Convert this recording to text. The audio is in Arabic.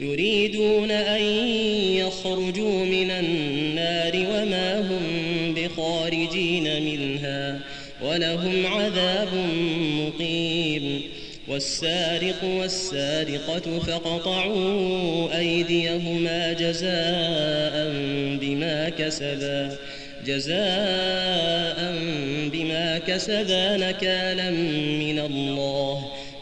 يريدون أن يخرجوا من النار وما هم بخارجين منها ولهم عذاب مقيم والسارق والسارقة فقطعوا أيديهما جزاء بما كسبا جزاء بما كسبا نكالا من الله